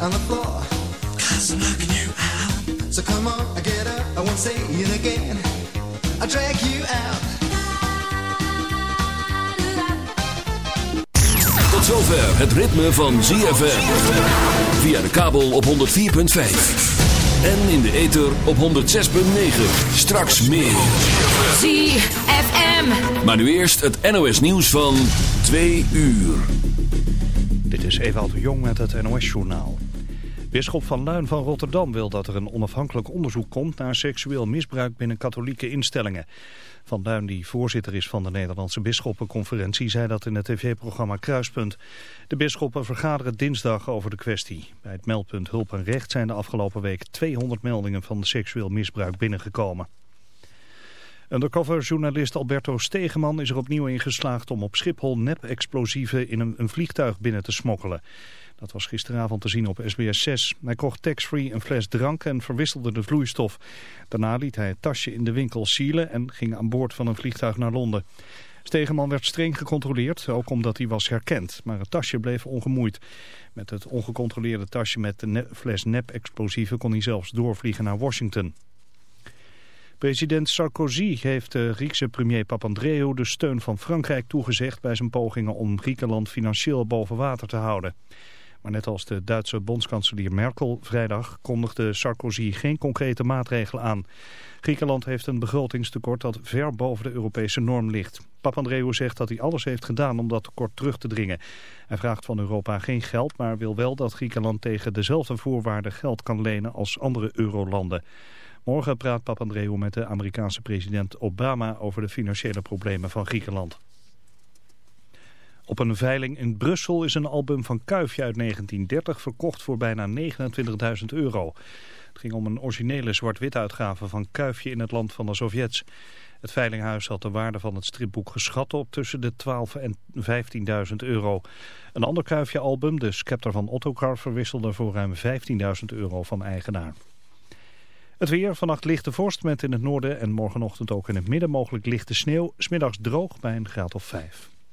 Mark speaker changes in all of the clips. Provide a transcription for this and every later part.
Speaker 1: on the floor. Cause I'm knocking you out. So come on, I get up, I won't say it again. I'll drag you out.
Speaker 2: Tot zover het ritme van ZFM. Via de kabel op 104.5. En in de ether op 106.9. Straks meer.
Speaker 3: ZFM.
Speaker 2: Maar nu eerst het NOS nieuws van 2 uur.
Speaker 4: Dit is Ewald de Jong met het NOS-journaal. Bisschop van Luin van Rotterdam wil dat er een onafhankelijk onderzoek komt naar seksueel misbruik binnen katholieke instellingen. Van Luin, die voorzitter is van de Nederlandse Bisschoppenconferentie, zei dat in het tv-programma Kruispunt. De bisschoppen vergaderen dinsdag over de kwestie. Bij het meldpunt Hulp en Recht zijn de afgelopen week 200 meldingen van seksueel misbruik binnengekomen. Undercover-journalist Alberto Stegeman is er opnieuw in geslaagd om op Schiphol nep-explosieven in een vliegtuig binnen te smokkelen. Dat was gisteravond te zien op SBS 6. Hij kocht tax-free een fles drank en verwisselde de vloeistof. Daarna liet hij het tasje in de winkel sealen en ging aan boord van een vliegtuig naar Londen. Stegeman werd streng gecontroleerd, ook omdat hij was herkend. Maar het tasje bleef ongemoeid. Met het ongecontroleerde tasje met de fles nep-explosieven kon hij zelfs doorvliegen naar Washington. President Sarkozy heeft de Griekse premier Papandreou de steun van Frankrijk toegezegd bij zijn pogingen om Griekenland financieel boven water te houden. Maar net als de Duitse bondskanselier Merkel vrijdag kondigde Sarkozy geen concrete maatregelen aan. Griekenland heeft een begrotingstekort dat ver boven de Europese norm ligt. Papandreou zegt dat hij alles heeft gedaan om dat tekort terug te dringen. Hij vraagt van Europa geen geld, maar wil wel dat Griekenland tegen dezelfde voorwaarden geld kan lenen als andere eurolanden. Morgen praat Papandreou met de Amerikaanse president Obama over de financiële problemen van Griekenland. Op een veiling in Brussel is een album van Kuifje uit 1930 verkocht voor bijna 29.000 euro. Het ging om een originele zwart-wit uitgave van Kuifje in het land van de Sovjets. Het veilinghuis had de waarde van het stripboek geschat op tussen de 12 en 15.000 euro. Een ander Kuifje-album, de Scepter van Ottokar, verwisselde voor ruim 15.000 euro van eigenaar. Het weer, vannacht lichte vorst met in het noorden en morgenochtend ook in het midden mogelijk lichte sneeuw. Smiddags droog bij een graad of 5.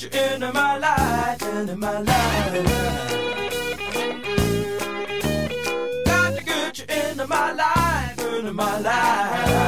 Speaker 5: want you in my life, in my life. Got to get you into my life, into my life.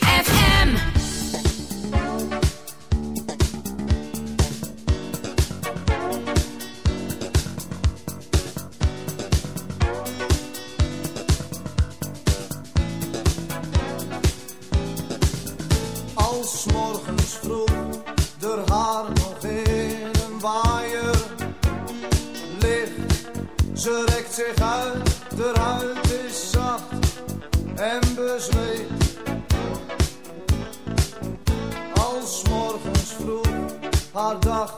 Speaker 6: Ze zich uit, de huid is zacht en bezweet. Als morgens vroeg haar dag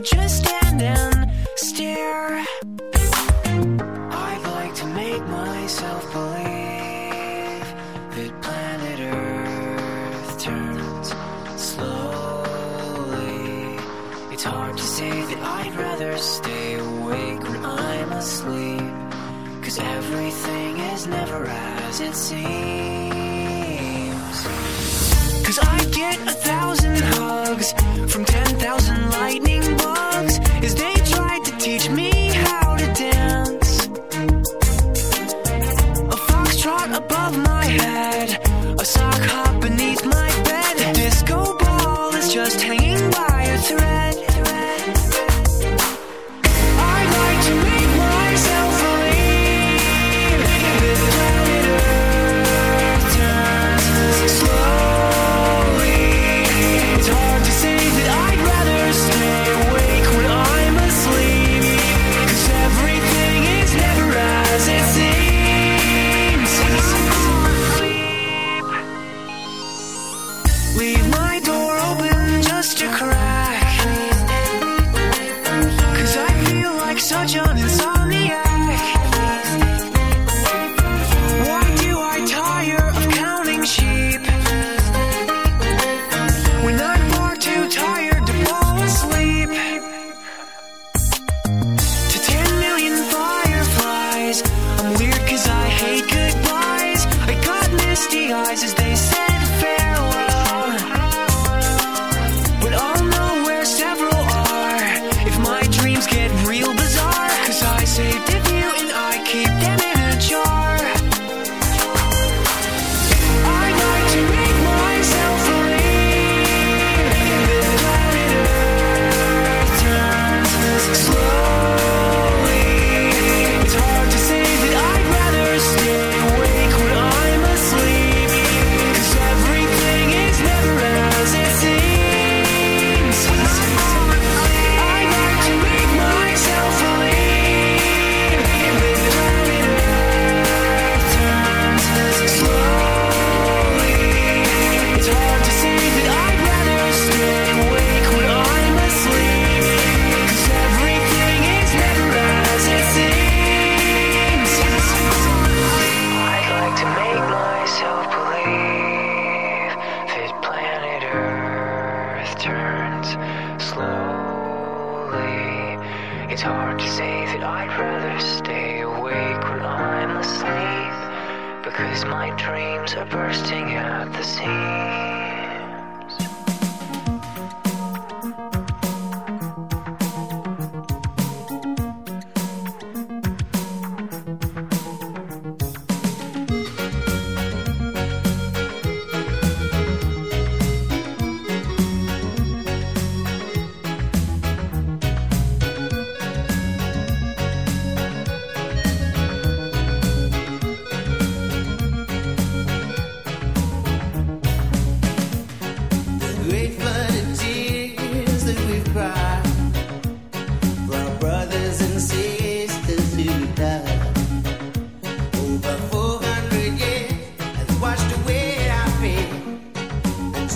Speaker 7: just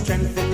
Speaker 8: strength